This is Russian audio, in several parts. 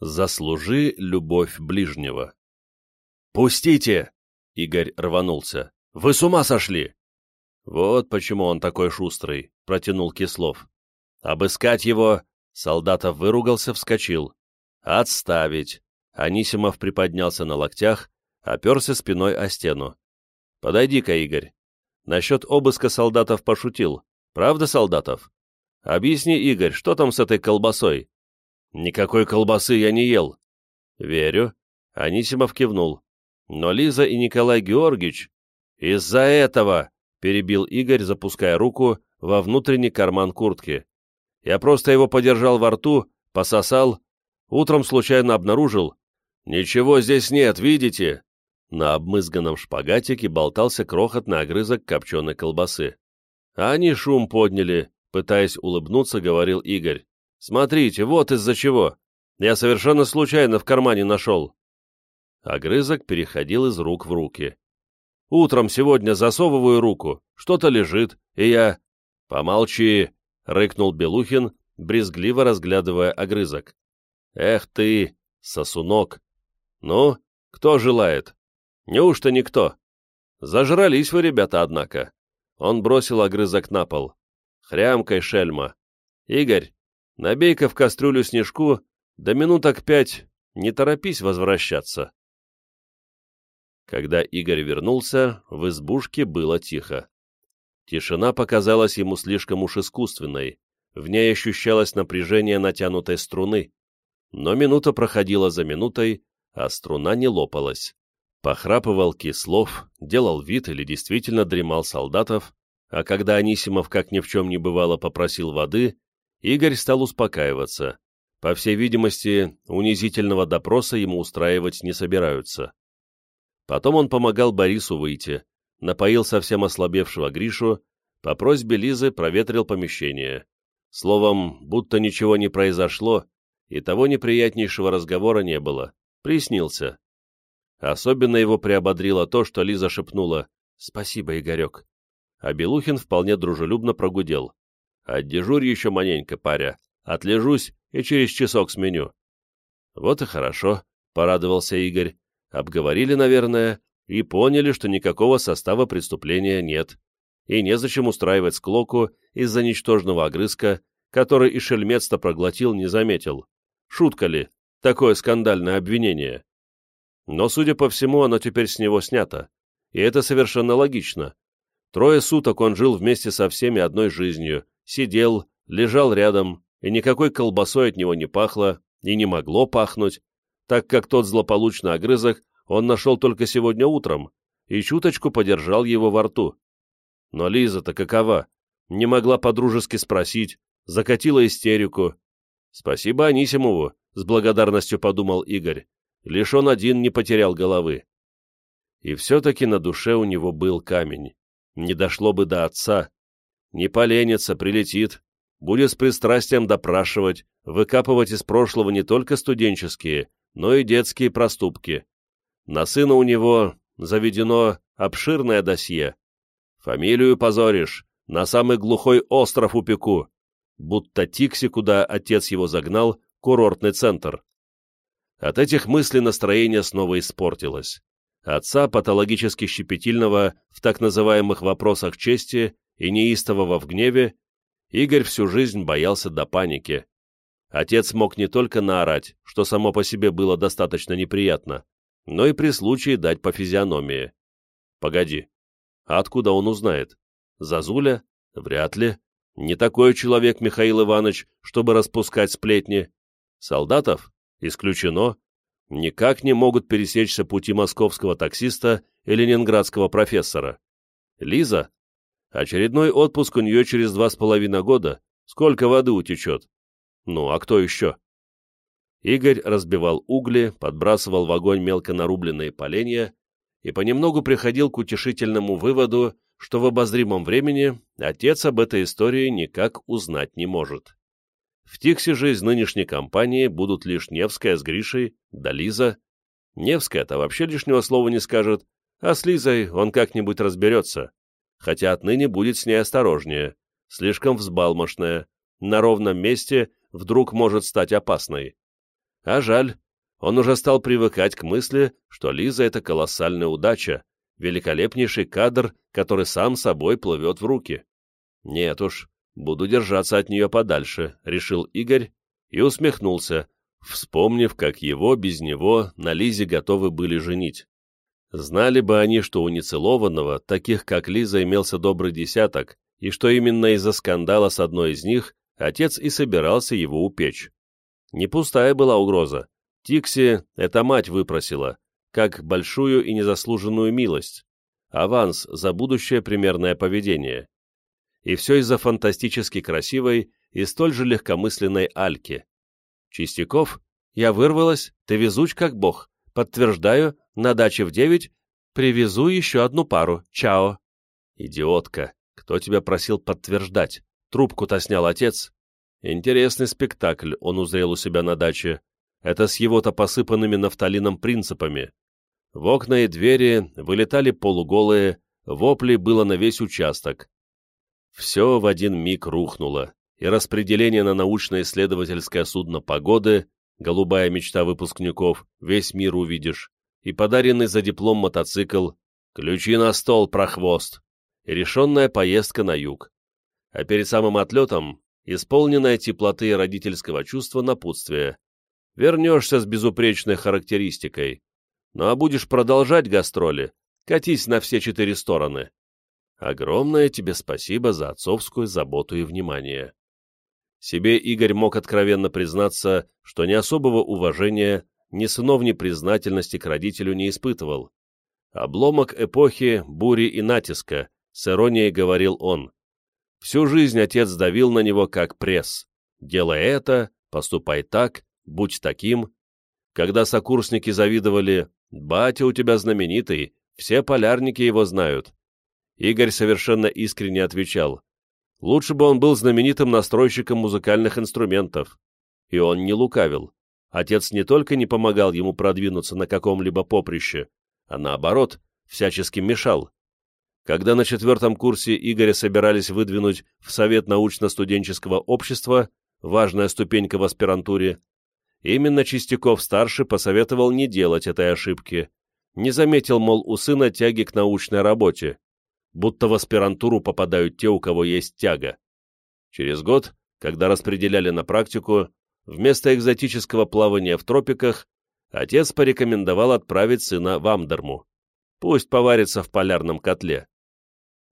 Заслужи любовь ближнего. «Пустите!» — Игорь рванулся. «Вы с ума сошли!» «Вот почему он такой шустрый», — протянул Кислов. «Обыскать его!» — Солдатов выругался, вскочил. «Отставить!» — Анисимов приподнялся на локтях, оперся спиной о стену. «Подойди-ка, Игорь. Насчет обыска солдатов пошутил. Правда, солдатов? Объясни, Игорь, что там с этой колбасой?» «Никакой колбасы я не ел». «Верю». Анисимов кивнул. «Но Лиза и Николай Георгиевич...» «Из-за этого!» — перебил Игорь, запуская руку во внутренний карман куртки. «Я просто его подержал во рту, пососал, утром случайно обнаружил. Ничего здесь нет, видите?» На обмызганном шпагатике болтался крохотный огрызок копченой колбасы. Они шум подняли, пытаясь улыбнуться, говорил Игорь. «Смотрите, вот из-за чего. Я совершенно случайно в кармане нашел». Огрызок переходил из рук в руки. Утром сегодня засовываю руку, что-то лежит, и я... Помолчи, — рыкнул Белухин, брезгливо разглядывая огрызок. Эх ты, сосунок! Ну, кто желает? Неужто никто? Зажрались вы, ребята, однако. Он бросил огрызок на пол. Хрямкой шельма. Игорь, набей-ка в кастрюлю снежку, до минуток пять, не торопись возвращаться. Когда Игорь вернулся, в избушке было тихо. Тишина показалась ему слишком уж искусственной, в ней ощущалось напряжение натянутой струны, но минута проходила за минутой, а струна не лопалась. Похрапывал Кислов, делал вид или действительно дремал солдатов, а когда Анисимов, как ни в чем не бывало, попросил воды, Игорь стал успокаиваться. По всей видимости, унизительного допроса ему устраивать не собираются. Потом он помогал Борису выйти, напоил совсем ослабевшего Гришу, по просьбе Лизы проветрил помещение. Словом, будто ничего не произошло, и того неприятнейшего разговора не было. Приснился. Особенно его приободрило то, что Лиза шепнула «Спасибо, Игорек». А Белухин вполне дружелюбно прогудел. «Отдежурь еще маненько, паря. Отлежусь и через часок сменю». «Вот и хорошо», — порадовался Игорь. Обговорили, наверное, и поняли, что никакого состава преступления нет, и незачем устраивать склоку из-за ничтожного огрызка, который и шельмец-то проглотил, не заметил. Шутка ли, такое скандальное обвинение? Но, судя по всему, оно теперь с него снято, и это совершенно логично. Трое суток он жил вместе со всеми одной жизнью, сидел, лежал рядом, и никакой колбасой от него не пахло, и не могло пахнуть, так как тот злополучный огрызок он нашел только сегодня утром и чуточку подержал его во рту. Но Лиза-то какова? Не могла подружески спросить, закатила истерику. Спасибо Анисимову, с благодарностью подумал Игорь. Лишь он один не потерял головы. И все-таки на душе у него был камень. Не дошло бы до отца. Не поленится, прилетит. Будет с пристрастием допрашивать, выкапывать из прошлого не только студенческие, но и детские проступки. На сына у него заведено обширное досье. Фамилию позоришь, на самый глухой остров упеку, будто Тикси, куда отец его загнал, курортный центр. От этих мыслей настроение снова испортилось. Отца, патологически щепетильного в так называемых вопросах чести и неистового в гневе, Игорь всю жизнь боялся до паники. Отец мог не только наорать, что само по себе было достаточно неприятно, но и при случае дать по физиономии. Погоди, а откуда он узнает? Зазуля? Вряд ли. Не такой человек Михаил Иванович, чтобы распускать сплетни. Солдатов? Исключено. Никак не могут пересечься пути московского таксиста и ленинградского профессора. Лиза? Очередной отпуск у нее через два с половиной года. Сколько воды утечет? Ну, а кто еще? Игорь разбивал угли, подбрасывал в огонь мелко нарубленные поленья и понемногу приходил к утешительному выводу, что в обозримом времени отец об этой истории никак узнать не может. В Тиксе же из нынешней компании будут лишь Невская с Гришей, да Лиза. Невская-то вообще лишнего слова не скажет, а с Лизой он как-нибудь разберется, хотя отныне будет с ней осторожнее, слишком взбалмошная, на ровном месте вдруг может стать опасной. А жаль, он уже стал привыкать к мысли, что Лиза — это колоссальная удача, великолепнейший кадр, который сам собой плывет в руки. Нет уж, буду держаться от нее подальше, решил Игорь и усмехнулся, вспомнив, как его без него на Лизе готовы были женить. Знали бы они, что у нецелованного, таких как Лиза, имелся добрый десяток, и что именно из-за скандала с одной из них отец и собирался его упечь. Не пустая была угроза. Тикси эта мать выпросила, как большую и незаслуженную милость, аванс за будущее примерное поведение. И все из-за фантастически красивой и столь же легкомысленной Альки. Чистяков, я вырвалась, ты везуч как бог. Подтверждаю, на даче в девять привезу еще одну пару. Чао. Идиотка, кто тебя просил подтверждать? Трубку-то снял отец. Интересный спектакль он узрел у себя на даче. Это с его-то посыпанными нафталином принципами. В окна и двери вылетали полуголые, вопли было на весь участок. Все в один миг рухнуло, и распределение на научно-исследовательское судно «Погоды», голубая мечта выпускников, весь мир увидишь, и подаренный за диплом мотоцикл, ключи на стол, прохвост, и решенная поездка на юг. А перед самым отлетом исполненное теплоты родительского чувства напутствие. Вернешься с безупречной характеристикой. Ну а будешь продолжать гастроли, катись на все четыре стороны. Огромное тебе спасибо за отцовскую заботу и внимание. Себе Игорь мог откровенно признаться, что ни особого уважения, ни сыновней признательности к родителю не испытывал. Обломок эпохи бури и натиска, с иронией говорил он. Всю жизнь отец давил на него как пресс. Делай это, поступай так, будь таким. Когда сокурсники завидовали «Батя у тебя знаменитый, все полярники его знают», Игорь совершенно искренне отвечал «Лучше бы он был знаменитым настройщиком музыкальных инструментов». И он не лукавил. Отец не только не помогал ему продвинуться на каком-либо поприще, а наоборот, всячески мешал. Когда на четвертом курсе Игоря собирались выдвинуть в Совет научно-студенческого общества, важная ступенька в аспирантуре, именно Чистяков-старший посоветовал не делать этой ошибки, не заметил, мол, у сына тяги к научной работе, будто в аспирантуру попадают те, у кого есть тяга. Через год, когда распределяли на практику, вместо экзотического плавания в тропиках, отец порекомендовал отправить сына в Амдерму. Пусть поварится в полярном котле.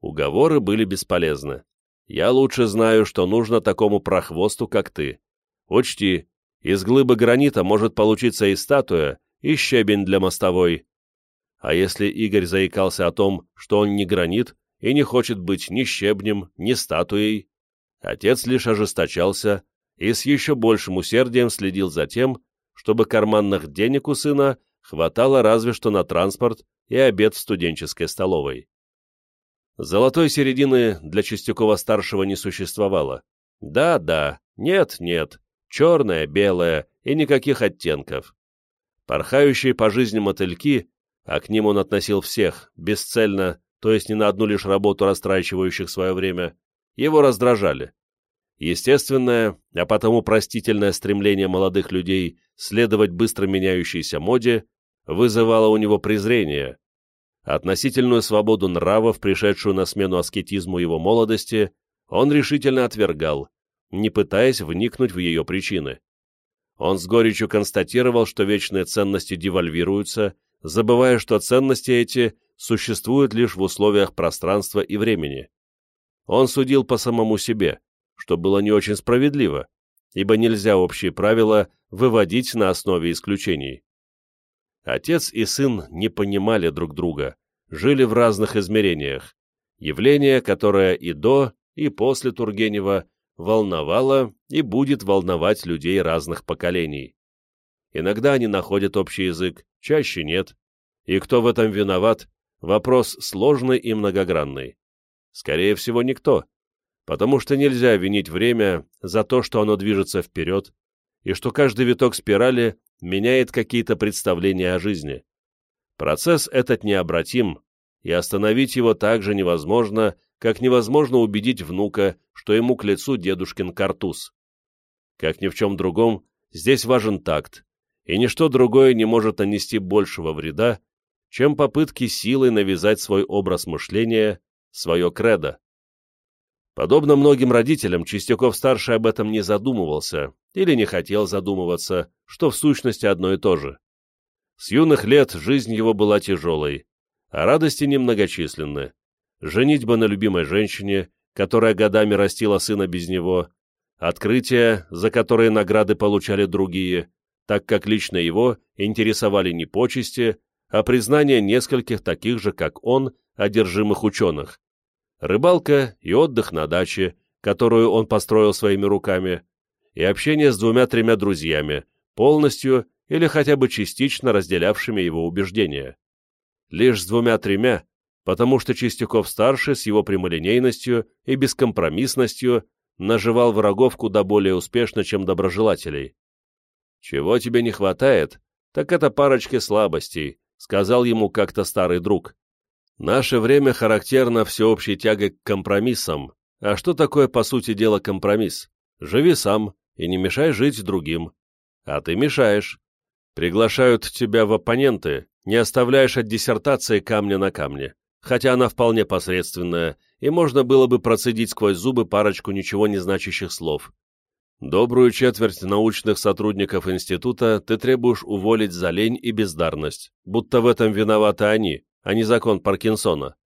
Уговоры были бесполезны. Я лучше знаю, что нужно такому прохвосту, как ты. Учти, из глыбы гранита может получиться и статуя, и щебень для мостовой. А если Игорь заикался о том, что он не гранит и не хочет быть ни щебнем, ни статуей, отец лишь ожесточался и с еще большим усердием следил за тем, чтобы карманных денег у сына хватало разве что на транспорт и обед в студенческой столовой. Золотой середины для Чистякова-старшего не существовало. Да-да, нет-нет, черное, белое и никаких оттенков. Порхающие по жизни мотыльки, а к ним он относил всех, бесцельно, то есть не на одну лишь работу растрачивающих свое время, его раздражали. Естественное, а потому простительное стремление молодых людей следовать быстро меняющейся моде вызывало у него презрение. Относительную свободу нравов, пришедшую на смену аскетизму его молодости, он решительно отвергал, не пытаясь вникнуть в ее причины. Он с горечью констатировал, что вечные ценности девальвируются, забывая, что ценности эти существуют лишь в условиях пространства и времени. Он судил по самому себе, что было не очень справедливо, ибо нельзя общие правила выводить на основе исключений. Отец и сын не понимали друг друга, жили в разных измерениях, явление, которое и до, и после Тургенева волновало и будет волновать людей разных поколений. Иногда они находят общий язык, чаще нет. И кто в этом виноват, вопрос сложный и многогранный. Скорее всего, никто, потому что нельзя винить время за то, что оно движется вперед, и что каждый виток спирали меняет какие-то представления о жизни. Процесс этот необратим, и остановить его так же невозможно, как невозможно убедить внука, что ему к лицу дедушкин картуз. Как ни в чем другом, здесь важен такт, и ничто другое не может нанести большего вреда, чем попытки силой навязать свой образ мышления, свое кредо. Подобно многим родителям, Чистяков-старший об этом не задумывался или не хотел задумываться, что в сущности одно и то же. С юных лет жизнь его была тяжелой, а радости немногочисленны. Женитьба на любимой женщине, которая годами растила сына без него, открытия, за которые награды получали другие, так как лично его интересовали не почести, а признание нескольких таких же, как он, одержимых ученых рыбалка и отдых на даче, которую он построил своими руками, и общение с двумя-тремя друзьями, полностью или хотя бы частично разделявшими его убеждения. Лишь с двумя-тремя, потому что Чистяков-старший с его прямолинейностью и бескомпромиссностью наживал врагов куда более успешно, чем доброжелателей. «Чего тебе не хватает, так это парочки слабостей», — сказал ему как-то старый друг. Наше время характерно всеобщей тягой к компромиссам. А что такое, по сути дела, компромисс? Живи сам и не мешай жить другим. А ты мешаешь. Приглашают тебя в оппоненты, не оставляешь от диссертации камня на камне, хотя она вполне посредственная, и можно было бы процедить сквозь зубы парочку ничего не значащих слов. Добрую четверть научных сотрудников института ты требуешь уволить за лень и бездарность, будто в этом виноваты они, а не закон Паркинсона.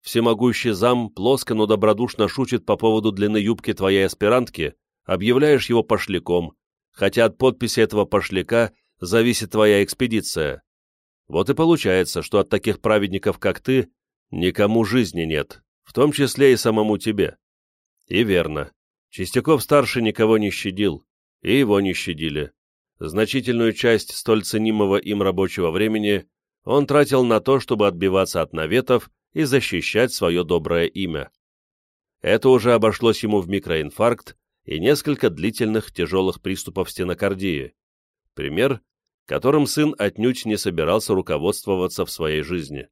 Всемогущий зам плоско, но добродушно шутит по поводу длины юбки твоей аспирантки, объявляешь его пошляком, хотя от подписи этого пошляка зависит твоя экспедиция. Вот и получается, что от таких праведников, как ты, никому жизни нет, в том числе и самому тебе. И верно. Чистяков-старший никого не щадил, и его не щадили. Значительную часть столь ценимого им рабочего времени он тратил на то, чтобы отбиваться от наветов и защищать свое доброе имя. Это уже обошлось ему в микроинфаркт и несколько длительных тяжелых приступов стенокардии. Пример, которым сын отнюдь не собирался руководствоваться в своей жизни.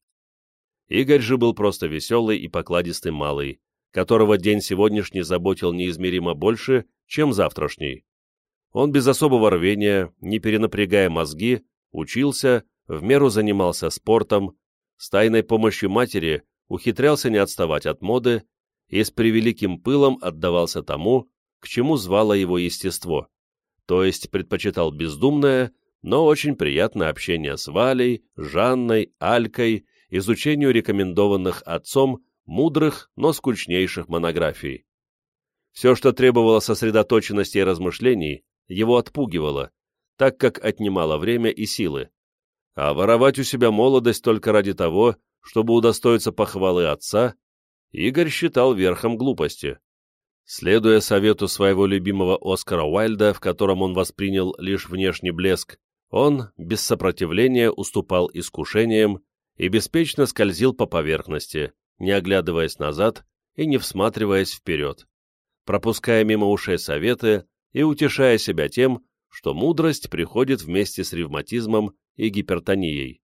Игорь же был просто веселый и покладистый малый, которого день сегодняшний заботил неизмеримо больше, чем завтрашний. Он без особого рвения, не перенапрягая мозги, учился, в меру занимался спортом, с тайной помощью матери ухитрялся не отставать от моды и с превеликим пылом отдавался тому, к чему звало его естество, то есть предпочитал бездумное, но очень приятное общение с Валей, Жанной, Алькой, изучению рекомендованных отцом мудрых, но скучнейших монографий. Все, что требовало сосредоточенности и размышлений, его отпугивало, так как отнимало время и силы а воровать у себя молодость только ради того, чтобы удостоиться похвалы отца, Игорь считал верхом глупости. Следуя совету своего любимого Оскара Уайльда, в котором он воспринял лишь внешний блеск, он, без сопротивления, уступал искушениям и беспечно скользил по поверхности, не оглядываясь назад и не всматриваясь вперед, пропуская мимо ушей советы и утешая себя тем, что мудрость приходит вместе с ревматизмом и гипертонией.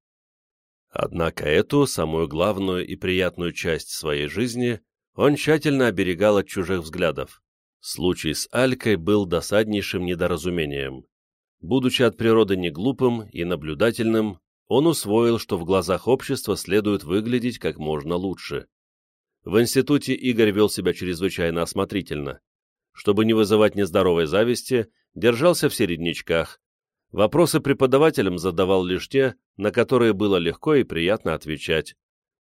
Однако эту, самую главную и приятную часть своей жизни, он тщательно оберегал от чужих взглядов. Случай с Алькой был досаднейшим недоразумением. Будучи от природы неглупым и наблюдательным, он усвоил, что в глазах общества следует выглядеть как можно лучше. В институте Игорь вел себя чрезвычайно осмотрительно. Чтобы не вызывать нездоровой зависти, держался в середнячках, Вопросы преподавателям задавал лишь те, на которые было легко и приятно отвечать.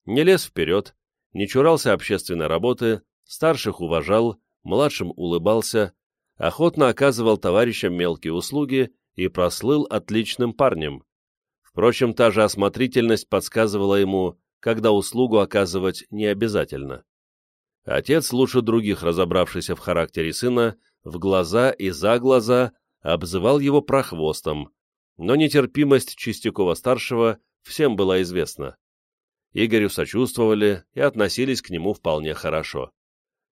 Не лез вперед, не чурался общественной работы, старших уважал, младшим улыбался, охотно оказывал товарищам мелкие услуги и прослыл отличным парнем. Впрочем, та же осмотрительность подсказывала ему, когда услугу оказывать не обязательно. Отец, лучше других разобравшийся в характере сына, в глаза и за глаза обзывал его прохвостом, но нетерпимость Чистякова-старшего всем была известна. Игорю сочувствовали и относились к нему вполне хорошо.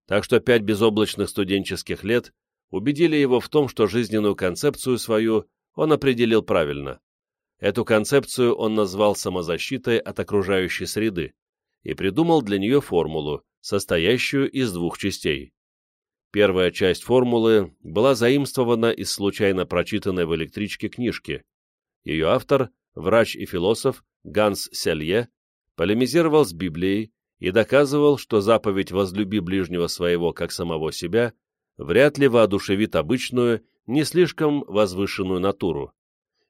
Так что пять безоблачных студенческих лет убедили его в том, что жизненную концепцию свою он определил правильно. Эту концепцию он назвал самозащитой от окружающей среды и придумал для нее формулу, состоящую из двух частей. Первая часть формулы была заимствована из случайно прочитанной в электричке книжки. ее автор, врач и философ Ганс Селье, полемизировал с Библией и доказывал, что заповедь «возлюби ближнего своего, как самого себя» вряд ли воодушевит обычную, не слишком возвышенную натуру.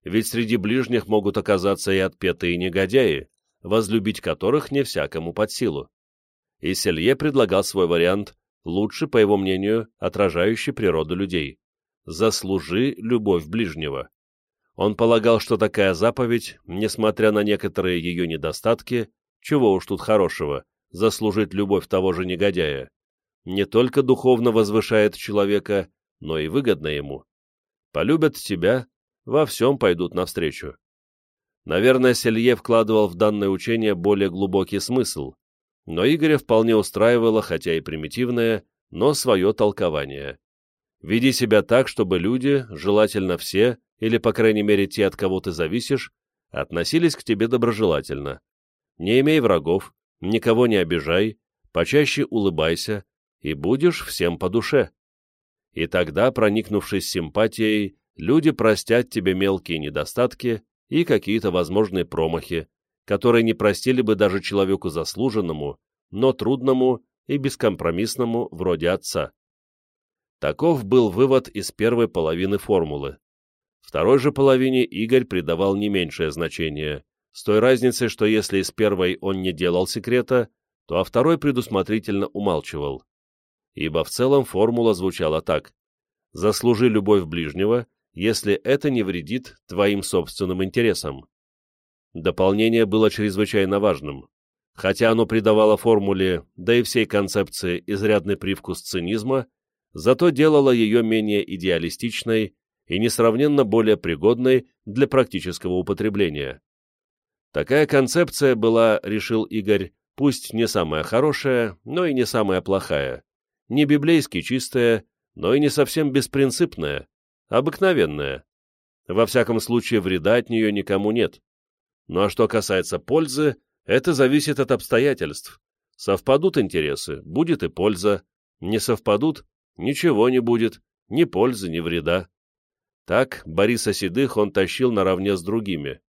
Ведь среди ближних могут оказаться и отпетые негодяи, возлюбить которых не всякому под силу. И Селье предлагал свой вариант, лучше, по его мнению, отражающий природу людей. «Заслужи любовь ближнего». Он полагал, что такая заповедь, несмотря на некоторые ее недостатки, чего уж тут хорошего, заслужить любовь того же негодяя, не только духовно возвышает человека, но и выгодно ему. Полюбят тебя, во всем пойдут навстречу. Наверное, Селье вкладывал в данное учение более глубокий смысл, но Игоря вполне устраивало, хотя и примитивное, но свое толкование. Веди себя так, чтобы люди, желательно все, или, по крайней мере, те, от кого ты зависишь, относились к тебе доброжелательно. Не имей врагов, никого не обижай, почаще улыбайся, и будешь всем по душе. И тогда, проникнувшись симпатией, люди простят тебе мелкие недостатки и какие-то возможные промахи, которые не простили бы даже человеку заслуженному, но трудному и бескомпромиссному вроде отца. Таков был вывод из первой половины формулы. Второй же половине Игорь придавал не меньшее значение, с той разницей, что если из первой он не делал секрета, то о второй предусмотрительно умалчивал. Ибо в целом формула звучала так «Заслужи любовь ближнего, если это не вредит твоим собственным интересам». Дополнение было чрезвычайно важным. Хотя оно придавало формуле, да и всей концепции, изрядный привкус цинизма, зато делало ее менее идеалистичной и несравненно более пригодной для практического употребления. Такая концепция была, решил Игорь, пусть не самая хорошая, но и не самая плохая, не библейски чистая, но и не совсем беспринципная, обыкновенная. Во всяком случае, вреда от нее никому нет. Ну а что касается пользы, это зависит от обстоятельств. Совпадут интересы, будет и польза. Не совпадут, ничего не будет, ни пользы, ни вреда. Так Бориса Седых он тащил наравне с другими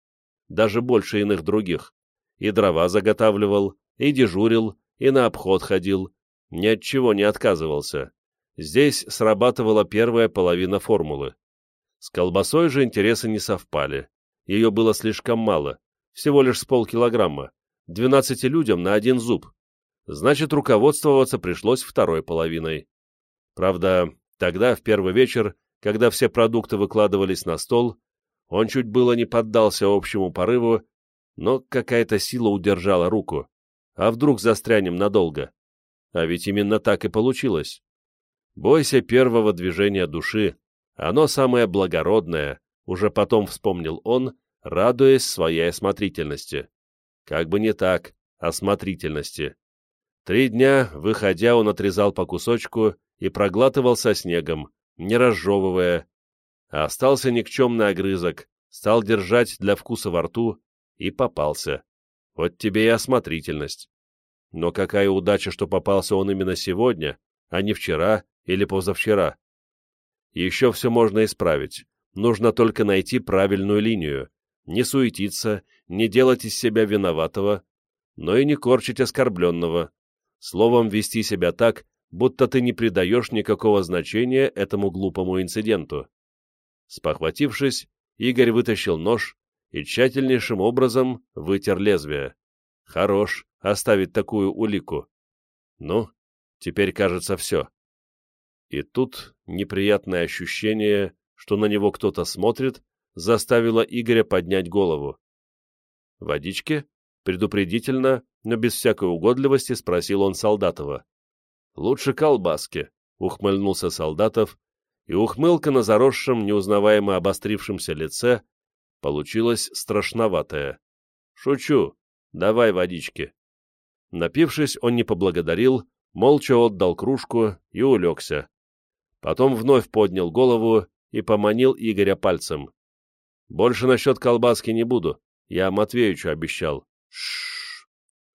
даже больше иных других. И дрова заготавливал, и дежурил, и на обход ходил, ни от чего не отказывался. Здесь срабатывала первая половина формулы. С колбасой же интересы не совпали. Ее было слишком мало, всего лишь с полкилограмма, двенадцати людям на один зуб. Значит, руководствоваться пришлось второй половиной. Правда, тогда, в первый вечер, когда все продукты выкладывались на стол, он чуть было не поддался общему порыву, но какая-то сила удержала руку. А вдруг застрянем надолго? А ведь именно так и получилось. Бойся первого движения души, оно самое благородное, уже потом вспомнил он, радуясь своей осмотрительности. Как бы не так, осмотрительности. Три дня, выходя, он отрезал по кусочку и проглатывал со снегом, не разжевывая, а остался никчемный огрызок, стал держать для вкуса во рту и попался. Вот тебе и осмотрительность. Но какая удача, что попался он именно сегодня, а не вчера или позавчера. Еще все можно исправить, нужно только найти правильную линию, не суетиться, не делать из себя виноватого, но и не корчить оскорбленного, словом, вести себя так, будто ты не придаешь никакого значения этому глупому инциденту. Спохватившись, Игорь вытащил нож и тщательнейшим образом вытер лезвие. Хорош оставить такую улику. Ну, теперь кажется все. И тут неприятное ощущение, что на него кто-то смотрит, заставило Игоря поднять голову. «Водички?» — предупредительно, но без всякой угодливости спросил он Солдатова. «Лучше колбаски», — ухмыльнулся Солдатов и ухмылка на заросшем, неузнаваемо обострившемся лице получилась страшноватая. «Шучу. Давай водички». Напившись, он не поблагодарил, молча отдал кружку и улегся. Потом вновь поднял голову и поманил Игоря пальцем. «Больше насчет колбаски не буду. Я Матвеючу обещал». Шш.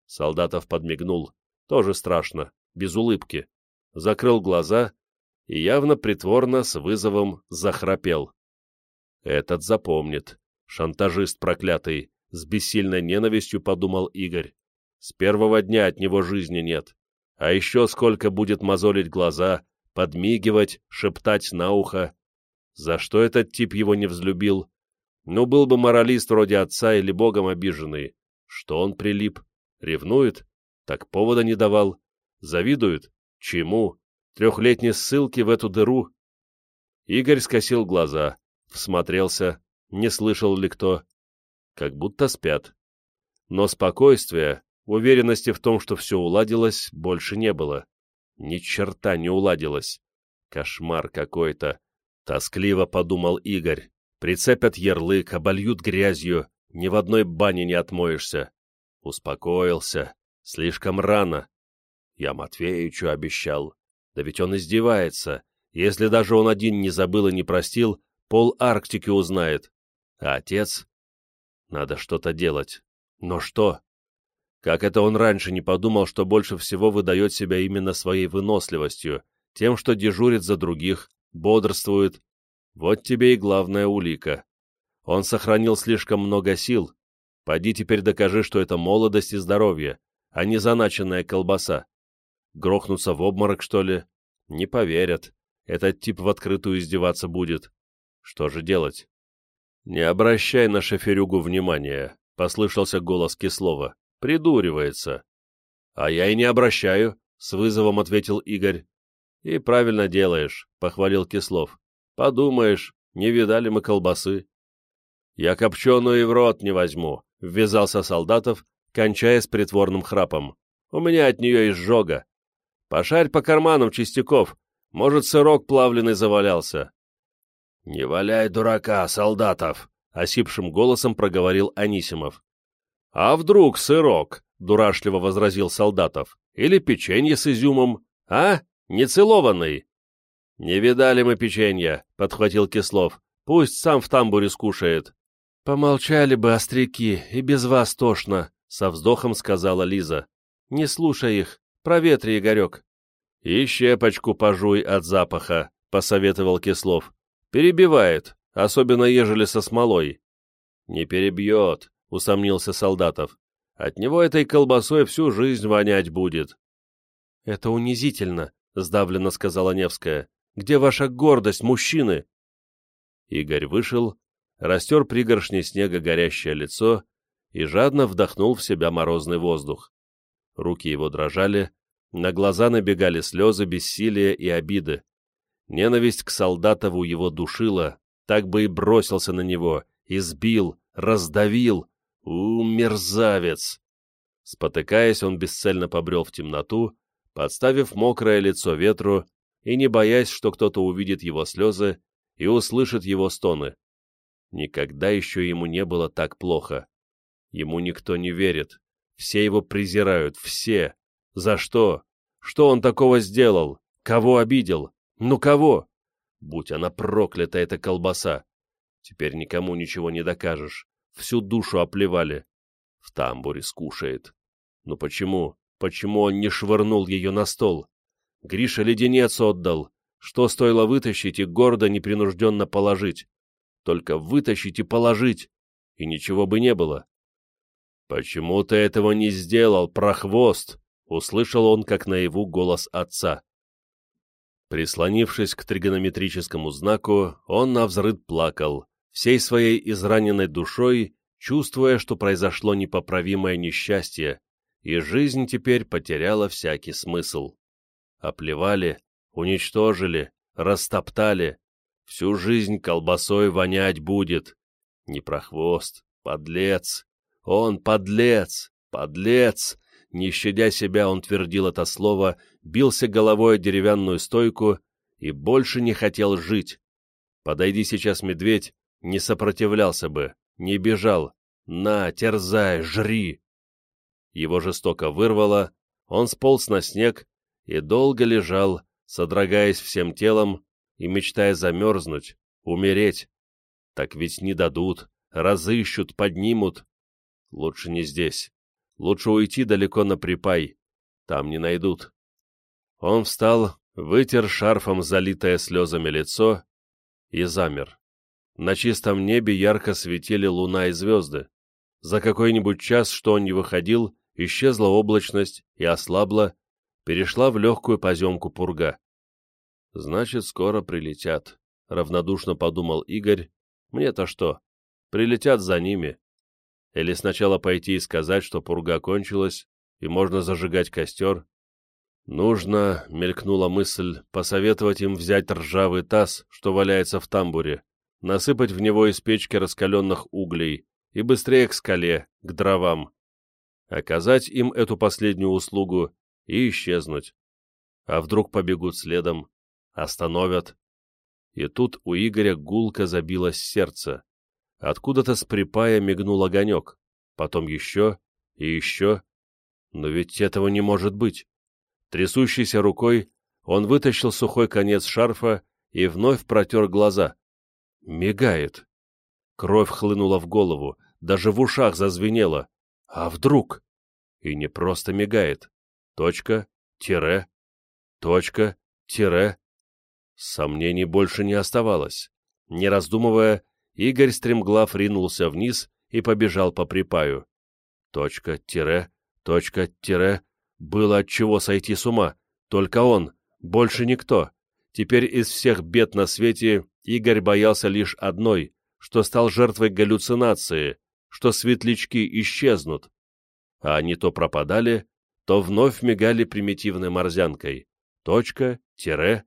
Солдатов подмигнул. Тоже страшно, без улыбки. Закрыл глаза и явно притворно с вызовом захрапел. Этот запомнит. Шантажист проклятый, с бессильной ненавистью подумал Игорь. С первого дня от него жизни нет. А еще сколько будет мозолить глаза, подмигивать, шептать на ухо. За что этот тип его не взлюбил? Ну, был бы моралист вроде отца или богом обиженный. Что он прилип? Ревнует? Так повода не давал. Завидует? Чему? Трехлетней ссылки в эту дыру? Игорь скосил глаза, всмотрелся, не слышал ли кто. Как будто спят. Но спокойствия, уверенности в том, что все уладилось, больше не было. Ни черта не уладилось. Кошмар какой-то. Тоскливо подумал Игорь. Прицепят ярлык, обольют грязью, ни в одной бане не отмоешься. Успокоился. Слишком рано. Я Матвеичу обещал. Да ведь он издевается. Если даже он один не забыл и не простил, пол Арктики узнает. А отец? Надо что-то делать. Но что? Как это он раньше не подумал, что больше всего выдает себя именно своей выносливостью, тем, что дежурит за других, бодрствует. Вот тебе и главная улика. Он сохранил слишком много сил. Пойди теперь докажи, что это молодость и здоровье, а не заначенная колбаса. Грохнуться в обморок, что ли? Не поверят. Этот тип в открытую издеваться будет. Что же делать? «Не обращай на шоферюгу внимания», — послышался голос Кислова. «Придуривается». «А я и не обращаю», — с вызовом ответил Игорь. «И правильно делаешь», — похвалил Кислов. «Подумаешь, не видали мы колбасы». «Я копченую и в рот не возьму», — ввязался Солдатов, кончая с притворным храпом. «У меня от нее изжога. Пошарь по карманам, Чистяков. Может, сырок плавленый завалялся. «Не валяй дурака, солдатов!» — осипшим голосом проговорил Анисимов. «А вдруг сырок?» — дурашливо возразил солдатов. «Или печенье с изюмом? А? Нецелованный?» «Не видали мы печенья», — подхватил Кислов. «Пусть сам в тамбуре скушает». «Помолчали бы, остряки, и без вас тошно», — со вздохом сказала Лиза. «Не слушай их, проветри, Игорек». «И щепочку пожуй от запаха», — посоветовал Кислов. Перебивает, особенно ежели со смолой. Не перебьет, усомнился Солдатов. От него этой колбасой всю жизнь вонять будет. Это унизительно, сдавленно сказала Невская. Где ваша гордость, мужчины? Игорь вышел, растер пригоршни снега горящее лицо и жадно вдохнул в себя морозный воздух. Руки его дрожали, на глаза набегали слезы бессилия и обиды. Ненависть к Солдатову его душила, так бы и бросился на него, избил, раздавил. У, мерзавец! Спотыкаясь, он бесцельно побрел в темноту, подставив мокрое лицо ветру и не боясь, что кто-то увидит его слезы и услышит его стоны. Никогда еще ему не было так плохо. Ему никто не верит. Все его презирают, все. За что? Что он такого сделал? Кого обидел? Ну кого? Будь она проклята, эта колбаса! Теперь никому ничего не докажешь. Всю душу оплевали. В тамбуре скушает. Ну почему? Почему он не швырнул ее на стол? Гриша леденец отдал. Что стоило вытащить и гордо, непринужденно положить? Только вытащить и положить, и ничего бы не было. «Почему ты этого не сделал, прохвост?» — услышал он, как наяву, голос отца. Прислонившись к тригонометрическому знаку, он навзрыд плакал, всей своей израненной душой, чувствуя, что произошло непоправимое несчастье, и жизнь теперь потеряла всякий смысл. Оплевали, уничтожили, растоптали, всю жизнь колбасой вонять будет. Не прохвост, подлец, он подлец, подлец, не щадя себя, он твердил это слово, бился головой о деревянную стойку и больше не хотел жить. Подойди сейчас медведь, не сопротивлялся бы, не бежал. На, терзай, жри! Его жестоко вырвало, он сполз на снег и долго лежал, содрогаясь всем телом и мечтая замерзнуть, умереть. Так ведь не дадут, разыщут, поднимут. Лучше не здесь. Лучше уйти далеко на припай. Там не найдут. Он встал, вытер шарфом залитое слезами лицо и замер. На чистом небе ярко светили луна и звезды. За какой-нибудь час, что он не выходил, исчезла облачность и ослабла, перешла в легкую поземку пурга. «Значит, скоро прилетят», — равнодушно подумал Игорь. «Мне-то что? Прилетят за ними. Или сначала пойти и сказать, что пурга кончилась, и можно зажигать костер. Нужно, — мелькнула мысль, — посоветовать им взять ржавый таз, что валяется в тамбуре, насыпать в него из печки раскаленных углей и быстрее к скале, к дровам. Оказать им эту последнюю услугу и исчезнуть. А вдруг побегут следом, остановят. И тут у Игоря гулко забилось сердце. Откуда-то с припая мигнул огонек, потом еще и еще. Но ведь этого не может быть. Трясущейся рукой он вытащил сухой конец шарфа и вновь протер глаза. Мигает. Кровь хлынула в голову, даже в ушах зазвенела. А вдруг? И не просто мигает. Точка, тире, точка, тире. Сомнений больше не оставалось. Не раздумывая, Игорь стремглав ринулся вниз и побежал по припаю. Точка, тире, точка, тире. Было от чего сойти с ума. Только он, больше никто. Теперь из всех бед на свете Игорь боялся лишь одной, что стал жертвой галлюцинации, что светлячки исчезнут. А они то пропадали, то вновь мигали примитивной морзянкой. Точка, тире,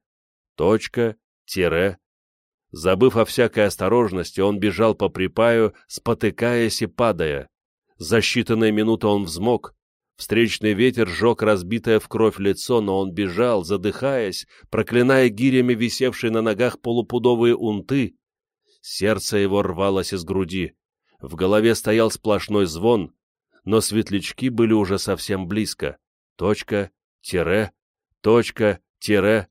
точка, тире, Забыв о всякой осторожности, он бежал по припаю, спотыкаясь и падая. За считанные минуты он взмок. Встречный ветер жег разбитое в кровь лицо, но он бежал, задыхаясь, проклиная гирями висевшие на ногах полупудовые унты. Сердце его рвалось из груди. В голове стоял сплошной звон, но светлячки были уже совсем близко. Точка, тире, точка, тире,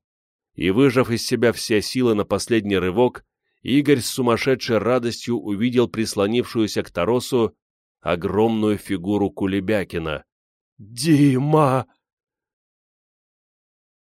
и, выжав из себя все силы на последний рывок, Игорь с сумасшедшей радостью увидел прислонившуюся к торосу огромную фигуру Кулебякина. «Дима!»